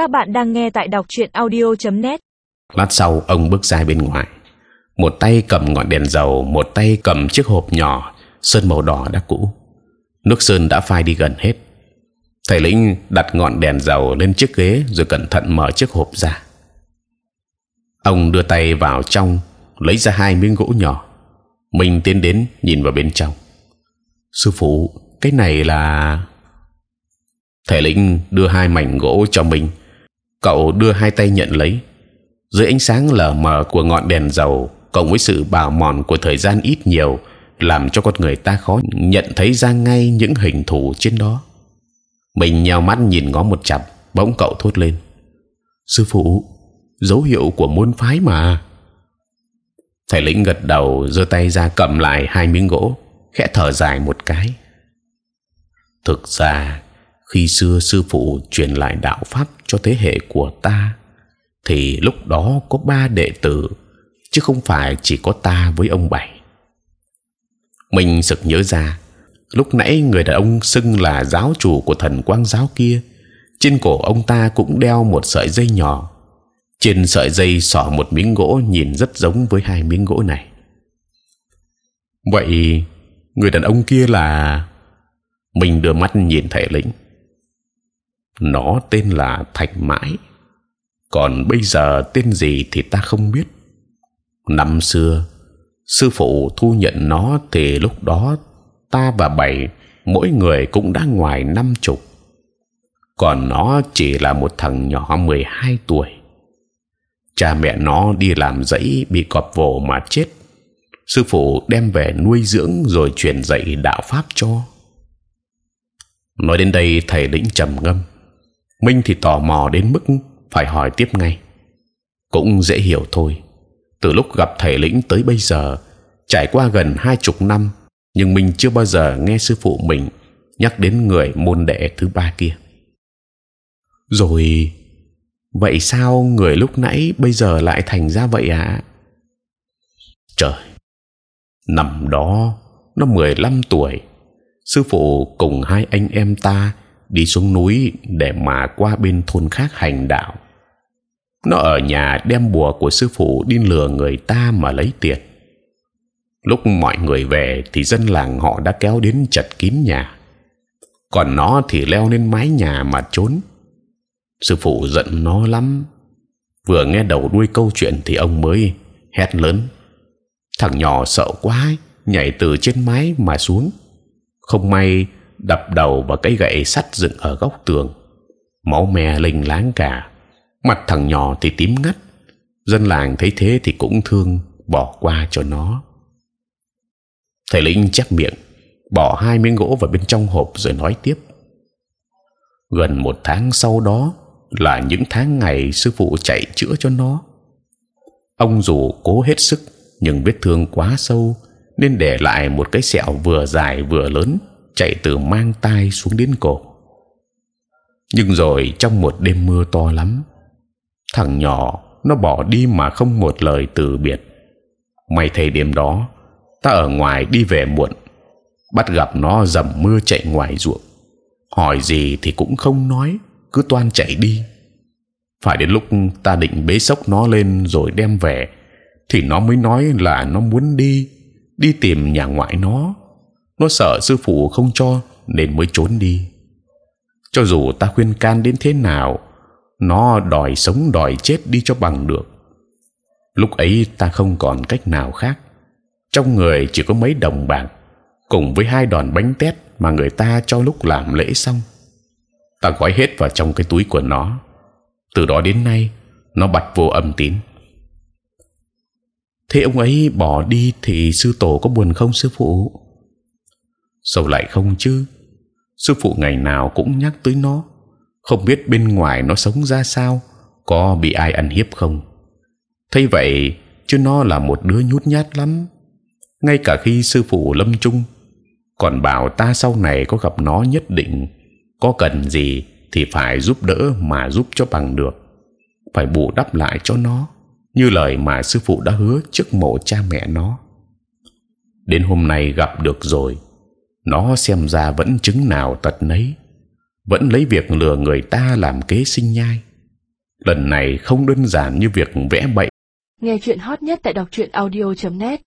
Các bạn đang nghe tại đọc truyện audio.net. Lát sau ông bước ra bên ngoài, một tay cầm ngọn đèn dầu, một tay cầm chiếc hộp nhỏ sơn màu đỏ đã cũ. Nước sơn đã phai đi gần hết. Thầy lĩnh đặt ngọn đèn dầu lên chiếc ghế rồi cẩn thận mở chiếc hộp ra. Ông đưa tay vào trong lấy ra hai miếng gỗ nhỏ. Mình tiến đến nhìn vào bên trong. Sư phụ, cái này là Thầy lĩnh đưa hai mảnh gỗ cho mình. Cậu đưa hai tay nhận lấy. Dưới ánh sáng lờ mờ của ngọn đèn dầu, cộng với sự bào mòn của thời gian ít nhiều, làm cho con người ta khó nhận thấy ra ngay những hình thù trên đó. Mình nhào mắt nhìn ngó một chặp, bỗng cậu thốt lên: sư phụ, dấu hiệu của môn phái mà. Thầy lĩnh gật đầu, giơ tay ra cầm lại hai miếng gỗ, khẽ thở dài một cái. Thực ra khi xưa sư phụ truyền lại đạo pháp cho thế hệ của ta, thì lúc đó có ba đệ tử, chứ không phải chỉ có ta với ông bảy. Mình sực nhớ ra, lúc nãy người đàn ông xưng là giáo chủ của thần quang giáo kia, trên cổ ông ta cũng đeo một sợi dây nhỏ, trên sợi dây xỏ một miếng gỗ nhìn rất giống với hai miếng gỗ này. Vậy người đàn ông kia là mình đưa mắt nhìn thầy lĩnh nó tên là thạch mãi. Còn bây giờ tên gì thì ta không biết. Năm xưa, sư phụ thu nhận nó thì lúc đó ta và bảy, mỗi người cũng đã ngoài năm chục. Còn nó chỉ là một thằng nhỏ 12 tuổi. Cha mẹ nó đi làm dãy bị cọp vồ mà chết. Sư phụ đem về nuôi dưỡng rồi truyền dạy đạo pháp cho. Nói đến đây, thầy lĩnh trầm ngâm minh thì tò mò đến mức phải hỏi tiếp ngay. Cũng dễ hiểu thôi. Từ lúc gặp thầy lĩnh tới bây giờ, trải qua gần hai chục năm, nhưng mình chưa bao giờ nghe sư phụ mình nhắc đến người môn đệ thứ ba kia. Rồi, vậy sao người lúc nãy bây giờ lại thành ra vậy ạ? À? trời, năm đó, nó 15 tuổi, sư phụ cùng hai anh em ta đi xuống núi để mà qua bên thôn khác hành đạo. Nó ở nhà đem bùa của sư phụ đi lừa người ta mà lấy tiền. Lúc mọi người về thì dân làng họ đã kéo đến chật kín nhà, còn nó thì leo lên mái nhà mà trốn. Sư phụ giận nó lắm. Vừa nghe đầu đuôi câu chuyện thì ông mới hét lớn: thằng nhỏ sợ quá, nhảy từ trên mái mà xuống. Không may đập đầu vào cái gậy sắt dựng ở góc tường, máu me linh láng cả. Mặt thằng nhỏ thì tím ngắt. Dân làng thấy thế thì cũng thương, bỏ qua cho nó. Thầy lĩnh chép miệng, bỏ hai miếng gỗ vào bên trong hộp rồi nói tiếp. Gần một tháng sau đó là những tháng ngày sư phụ chạy chữa cho nó. Ông dù cố hết sức nhưng vết thương quá sâu nên để lại một cái sẹo vừa dài vừa lớn chạy từ mang tai xuống đến cổ. Nhưng rồi trong một đêm mưa to lắm, thằng nhỏ nó bỏ đi mà không một lời từ biệt. May thầy đêm đó ta ở ngoài đi về muộn, bắt gặp nó dầm mưa chạy ngoài ruộng, hỏi gì thì cũng không nói, cứ toan chạy đi. Phải đến lúc ta định bế sốc nó lên rồi đem về, thì nó mới nói là nó muốn đi, đi tìm nhà ngoại nó nó sợ sư phụ không cho, nên mới trốn đi. Cho dù ta khuyên can đến thế nào, nó đòi sống đòi chết đi cho bằng được. Lúc ấy ta không còn cách nào khác. Trong người chỉ có mấy đồng bạc, cùng với hai đòn bánh tét mà người ta cho lúc làm lễ xong. Ta gói hết vào trong cái túi của nó. Từ đó đến nay, nó bật vô âm tín. Thế ông ấy bỏ đi thì sư tổ có buồn không sư phụ? Sao lại không chứ? Sư phụ ngày nào cũng nhắc tới nó. Không biết bên ngoài nó sống ra sao, có bị ai ăn hiếp không? Thấy vậy, chứ nó là một đứa nhút nhát lắm. Ngay cả khi sư phụ lâm chung, còn bảo ta sau này có gặp nó nhất định. Có cần gì thì phải giúp đỡ mà giúp cho bằng được. Phải bù đắp lại cho nó, như lời mà sư phụ đã hứa trước mộ cha mẹ nó. Đến hôm nay gặp được rồi nó xem ra vẫn chứng nào tật nấy, vẫn lấy việc lừa người ta làm kế sinh nhai. lần này không đơn giản như việc vẽ bậy Nghe chuyện hot nhất tại đọc truyện audio.net